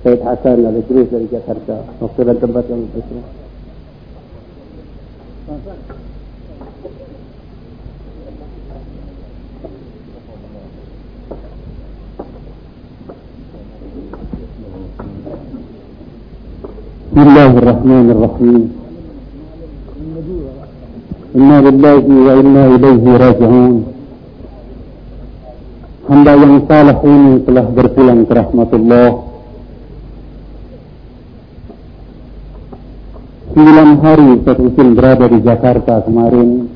Said Hasan Al-Idris dari Jakarta. Waktu dan tempat yang bersedia. بسم الله الرحمن الرحيم إنا لله وإنا إليه راجعون Hamba yang saleh ini telah berpulang ke rahmatullah Sembilan hari Ustaz berada di Jakarta kemarin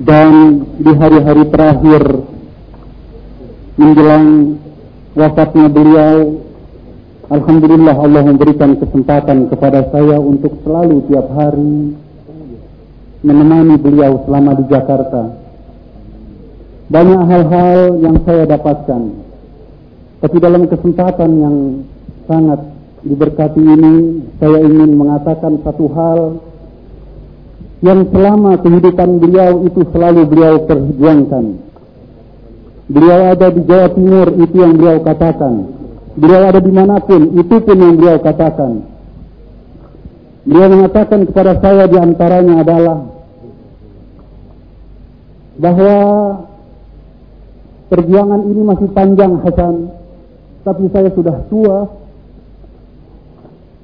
Dan di hari-hari terakhir Menjelang wafatnya beliau Alhamdulillah Allah memberikan kesempatan kepada saya untuk selalu tiap hari menemani beliau selama di Jakarta. Banyak hal-hal yang saya dapatkan. Tapi dalam kesempatan yang sangat diberkati ini, saya ingin mengatakan satu hal yang selama kehidupan beliau itu selalu beliau perjuangkan. Beliau ada di Jawa Timur, itu yang beliau katakan Beliau ada di mana pun, itu pun yang beliau katakan. Beliau mengatakan kepada saya di antaranya adalah bahwa perjuangan ini masih panjang Hasan, tapi saya sudah tua.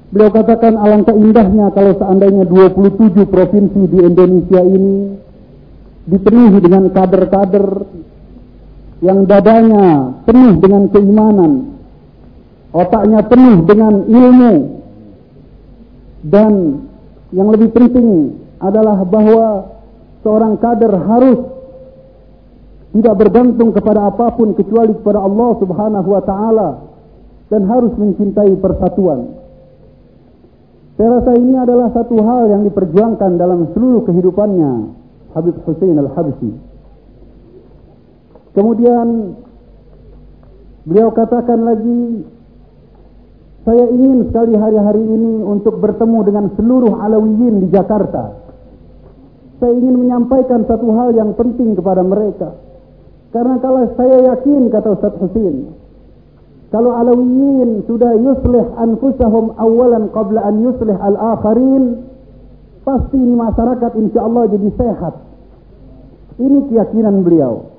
Beliau katakan alangkah indahnya kalau seandainya 27 provinsi di Indonesia ini dipenuhi dengan kader-kader yang dadanya penuh dengan keimanan, otaknya penuh dengan ilmu dan yang lebih penting adalah bahwa seorang kader harus tidak bergantung kepada apa pun kecuali kepada Allah Subhanahu wa taala dan harus mencintai persatuan. Saya rasa ini adalah satu hal yang diperjuangkan dalam seluruh kehidupannya Habib Hussein Al-Habsyi. Kemudian beliau katakan lagi saya ingin sekali hari-hari ini untuk bertemu dengan seluruh Alawiyin di Jakarta. Saya ingin menyampaikan satu hal yang penting kepada mereka. Karena kalau saya yakin, kata Ustaz Husin, kalau Alawiyin sudah yuslih anfusahum awalan qabla an yuslih al-akharin, pasti ini masyarakat insya Allah jadi sehat. Ini keyakinan beliau.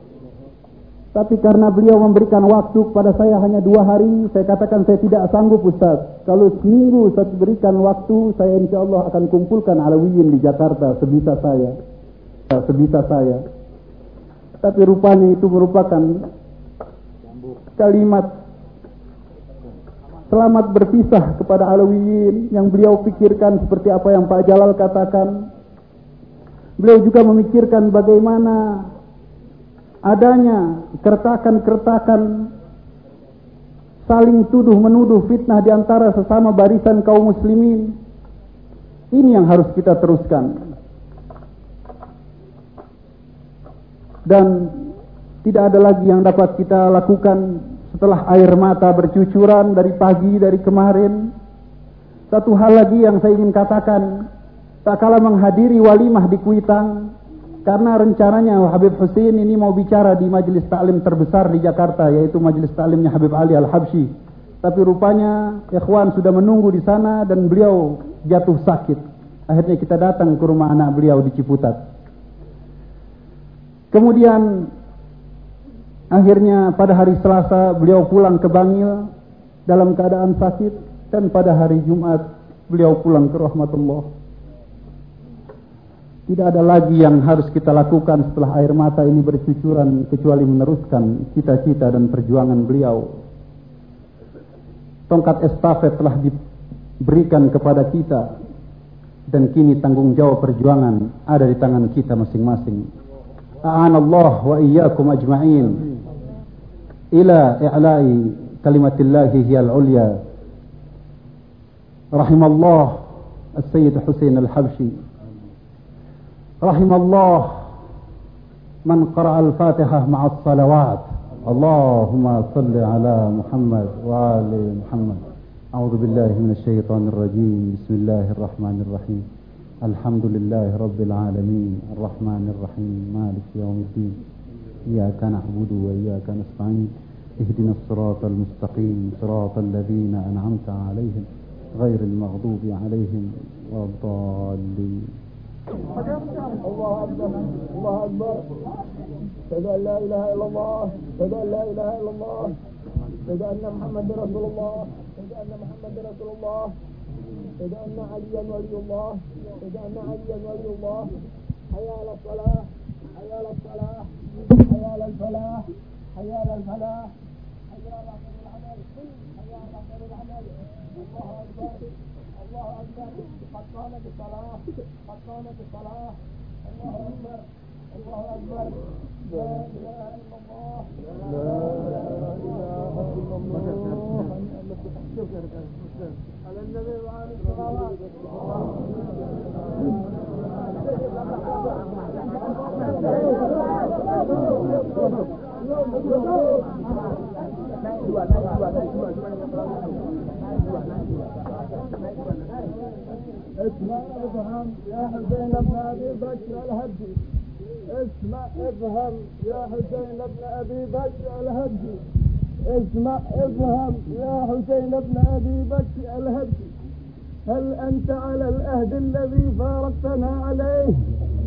Tapi karena beliau memberikan waktu kepada saya hanya dua hari, saya katakan saya tidak sanggup Ustaz. Kalau seminggu Ustaz berikan waktu, saya insya Allah akan kumpulkan Alawiyin di Jakarta sebisa saya. Sebisa saya. Tapi rupanya itu merupakan kalimat selamat berpisah kepada Alawiyin yang beliau pikirkan seperti apa yang Pak Jalal katakan. Beliau juga memikirkan bagaimana adanya kertakan-kertakan saling tuduh menuduh fitnah di antara sesama barisan kaum muslimin. Ini yang harus kita teruskan. Dan tidak ada lagi yang dapat kita lakukan setelah air mata bercucuran dari pagi dari kemarin satu hal lagi yang saya ingin katakan tak kala menghadiri walimah di Kuitang karena rencananya Habib Hussein ini mau bicara di majelis taklim terbesar di Jakarta yaitu majelis taklimnya Habib Ali Al-Habsyi. Tapi rupanya ikhwan sudah menunggu di sana dan beliau jatuh sakit. Akhirnya kita datang ke rumah anak beliau di Ciputat. Kemudian akhirnya pada hari Selasa beliau pulang ke Bangil dalam keadaan sakit dan pada hari Jumat beliau pulang ke rahmatullah. Tidak ada lagi yang harus kita lakukan setelah air mata ini bercucuran kecuali meneruskan cita-cita dan perjuangan beliau. Tongkat estafet telah diberikan kepada kita dan kini tanggung jawab perjuangan ada di tangan kita masing-masing. Allah wa iyyakum ajma'in ila i'la'i kalimatillahi hiyal ulya. Rahimallah As-Sayyid Hussein Al-Habsyi رحم الله من قرأ الفاتحة مع الصلوات. اللهم صل على محمد وآل محمد. أعوذ بالله من الشيطان الرجيم. بسم الله الرحمن الرحيم. الحمد لله رب العالمين. الرحمن الرحيم. مالك يوم الدين. إياك نعبد وإياك نستعين اهدنا الصراط المستقيم صراط الذين أنعمت عليهم غير المغضوب عليهم ولا الضالين. الله اكبر الله اكبر أشهد أن لا إله إلا الله أشهد أن لا إله إلا الله أشهد أن محمد رسول الله أشهد أن محمد رسول الله أشهد أن عليا ولي الله أشهد أن عليا ولي الله. حي على الصلاة. حي على الصلاه حي على الفلاح حي على الفلاح حي على خير العمل حي على العمل. الله أكبر الله أكبر. قد قامت الصلاه قد قامت الصلاه الله أكبر الله أكبر. لا إله إلا الله. لا إله إلا الله. على النبي وعلى الصلوات اسمع افهم يا حسين بن ابي بكر الهدي اسمع افهم يا حسين بن ابي بكر الهدي اسمع افهم يا حسين بن ابي بكر الهدي. هل أنت على العهد الذي فارقتنا عليه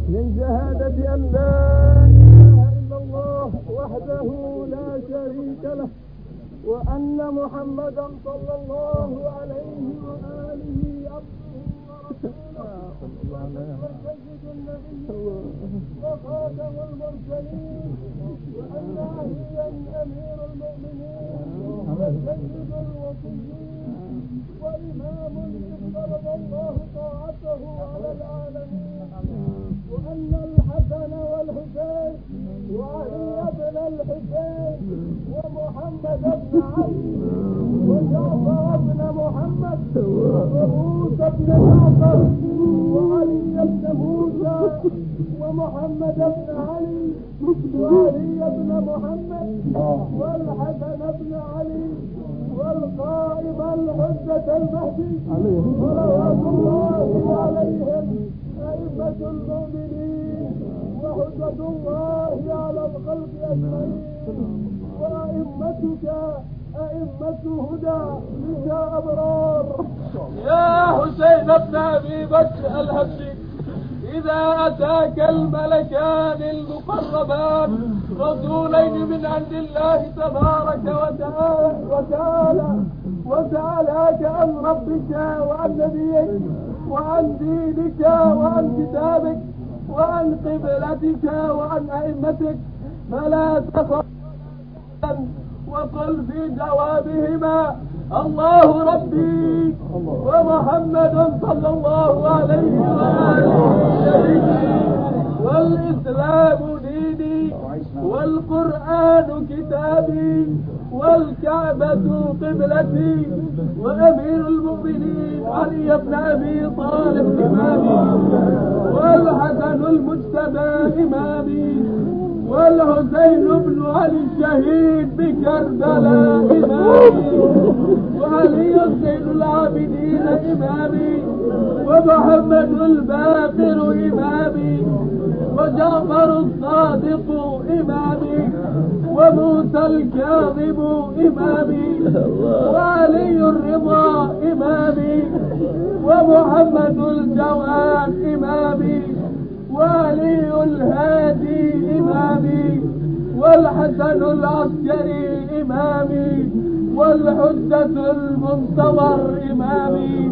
من شهادة أن لا إله إلا الله وحده لا شريك له وأن محمدا صلى الله عليه وآله عبده ورسوله وسيد النبي وخاتم المرسلين وأن عليا امير المؤمنين وسيد الوصيين وامام علي وجعفر بن محمد وموسى بن جعفر وعلي بن موسى ومحمد بن علي وعلي بن محمد والحسن بن علي والقائم الحجة المهدي صلوات الله عليهم أئمة المؤمنين وحجة الله على الخلق أجمعين وأئمتك أئمة هدى بك أبرار. يا حسين بن أبي بكر الهبي إذا أتاك الملكان المقربان رسولين من عند الله تبارك وتعالى وتعالى وسألاك عن ربك وعن نبيك وعن دينك وعن كتابك وعن قبلتك وعن أئمتك. فلا تخف. وقل في جوابهما الله ربي ومحمد صلى الله عليه وآله والإسلام ديني والقرآن كتابي والكعبة قبلتي وأمير المؤمنين علي بن أبي طالب إمامي والحسن المجتبى إمامي والحسين بن علي الشهيد بكربلاء إمامي وعلي زين العابدين إمامي ومحمد الباقر إمامي وجعفر الصادق إمامي وموسى الكاظم إمامي وعلي الرضا إمامي ومحمد الجواد إمامي. وعلي الهادي إمامي والحسن العسكري إمامي والحجة المنتظر إمامي.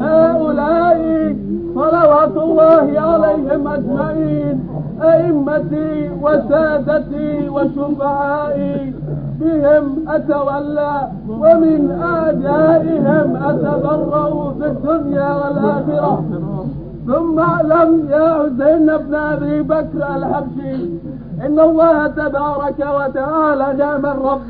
هؤلاء صلوات الله عليهم أجمعين أئمتي وسادتي وشفعائي بهم أتولى ومن أعدائهم أتبرأ في الدنيا والآخرة. ثم اعلم يا حسين بن أبي بكر الحبشي إن الله تبارك وتعالى نعم الرب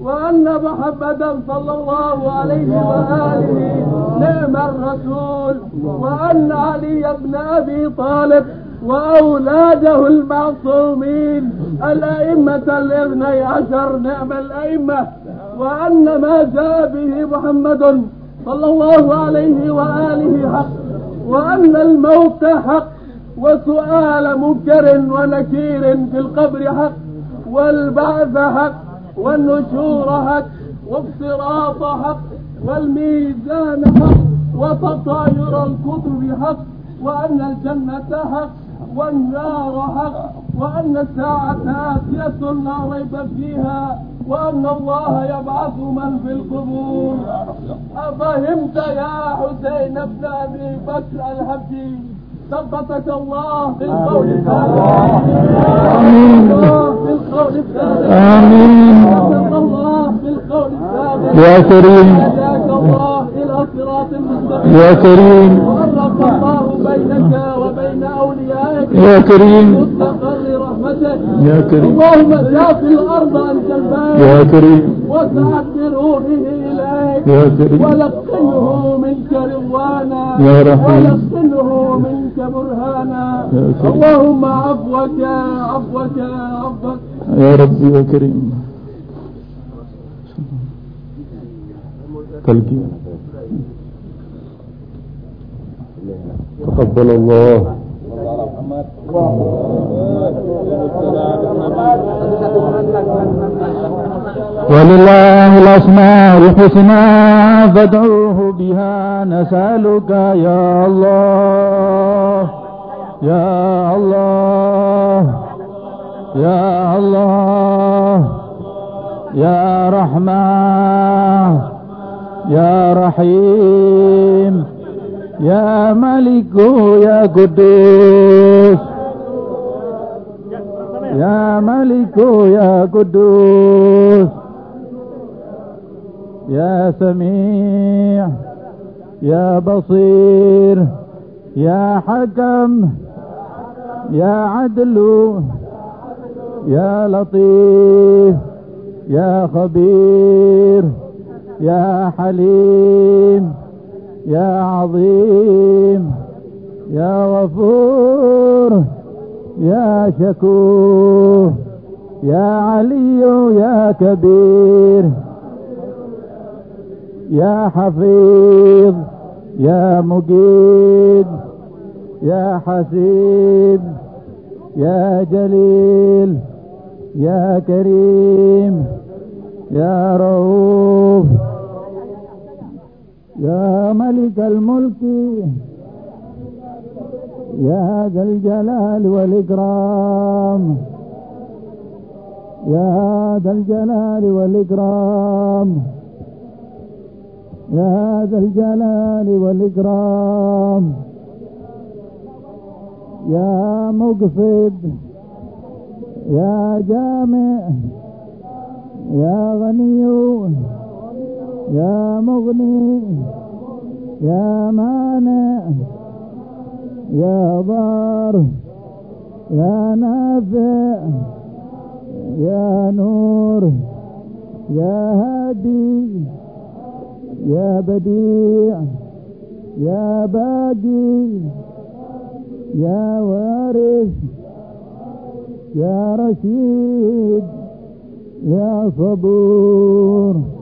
وأن محمدا صلى الله عليه وآله نعم الرسول وأن علي بن أبي طالب وأولاده المعصومين الأئمة الاثني عشر نعم الأئمة وأن ما جاء به محمد صلى الله عليه وآله حق. وأن الموت حق وسؤال منكر ونكير في القبر حق والبعث حق والنشور حق والصراط حق والميزان حق وتطاير الكتب حق وأن الجنة حق والنار حق وأن الساعة آتية لا ريب فيها وأن الله يبعث من في القبور. أفهمت يا حسين بن أبي بكر الهبي ثبتك الله بالقول الثابت الثابت آمين. الله بالقول الثابت يا كريم. الله إلى صراط مستقيم. يا كريم. وفرق الله بينك وبين أوليائك. يا كريم. يا كريم. اللهم شاف الأرض أنت الباب يا كريم. وسعت بروحه إليك يا كريم. ولقنه منك رضوانا يا رحيم. ولقنه منك برهانا. يا كريم. اللهم عفوك عفوك عفوك. يا ربي يا كريم. تلقي. تقبل الله. ولله الأسماء الحسنى فادعوه بها نسألك يا الله. يا الله. يا الله. يا رحمن يا رحيم. يا ملك يا قدوس. يا ملك يا قدوس. يا سميع يا بصير يا حكم يا عدل يا لطيف يا خبير يا حليم. يا عظيم يا غفور يا شكور يا علي يا كبير يا حفيظ يا مجيد يا حسيب يا جليل يا كريم يا رؤوف. يا ملك الملك يا ذا الجلال والإكرام يا ذا الجلال والإكرام يا ذا الجلال والإكرام. يا مقصد يا جامع يا غني يا مغني يا مانع يا ضار يا نافع يا نور يا هادي يا بديع يا باقي يا وارث يا رشيد يا صبور.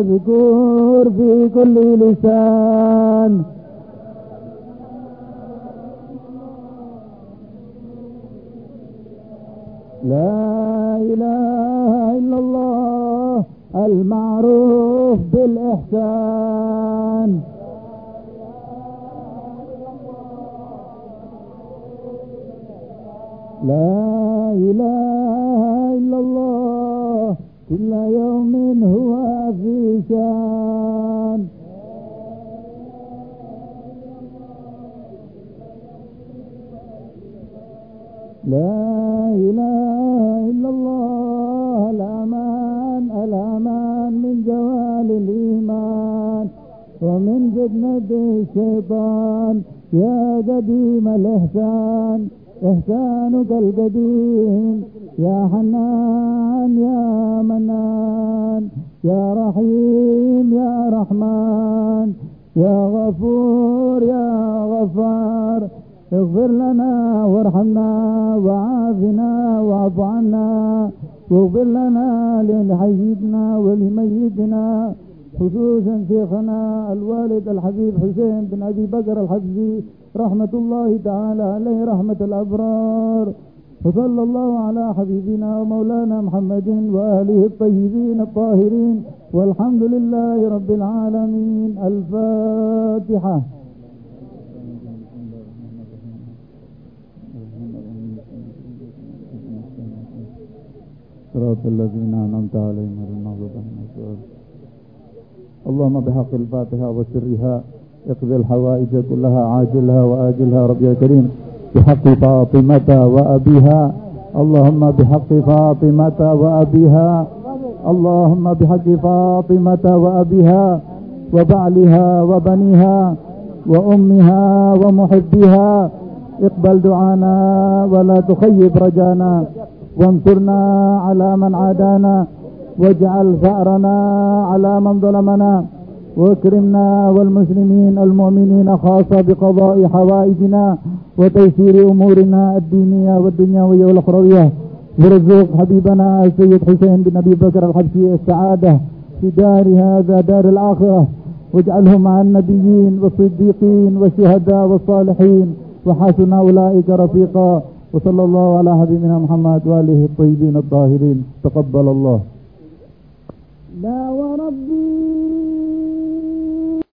المذكور في كل لسان. لا إله إلا الله المعروف بالإحسان. لا إله إلا الله. كل يوم هو في شان لا إله إلا الله الأمان الأمان من جوال الإيمان ومن فتنة الشيطان. يا قديم الإحسان إحسانك القديم. يا حنان يا منان. يا رحيم يا رحمن يا غفور يا غفار اغفر لنا وارحمنا وعافنا واعف عنا واغفر لنا لحيدنا ولميتنا خصوصا شيخنا الوالد الحبيب حسين بن أبي بكر الحفزي رحمة الله تعالى عليه رحمة الأبرار. وصلى الله على حبيبنا ومولانا محمد وآله الطيبين الطاهرين والحمد لله رب العالمين. الفاتحة. صراط الذين أنعمت عليهم غير المغضوب عليهم اللهم بحق الفاتحة وسرها اقضي الحوائج كلها عاجلها وآجلها ربي الكريم. بحق فاطمة وأبيها. اللهم بحق فاطمة وأبيها. اللهم بحق فاطمة وأبيها وبعلها وبنيها وأمها ومحبها اقبل دعانا ولا تخيب رجانا. وانصرنا على من عادانا. واجعل ثأرنا على من ظلمنا. واكرمنا والمسلمين المؤمنين خاصة بقضاء حوائجنا وتيسير أمورنا الدينية والدنيوية والأخروية. ورزق حبيبنا السيد حسين بن أبي بكر الحبشي السعادة في دار هذا دار الآخرة. واجعله مع النبيين والصديقين والشهداء والصالحين. وحسن أولئك رفيقا. وصلى الله على حبيبنا محمد وآله الطيبين الطاهرين. تقبل الله. لا وربي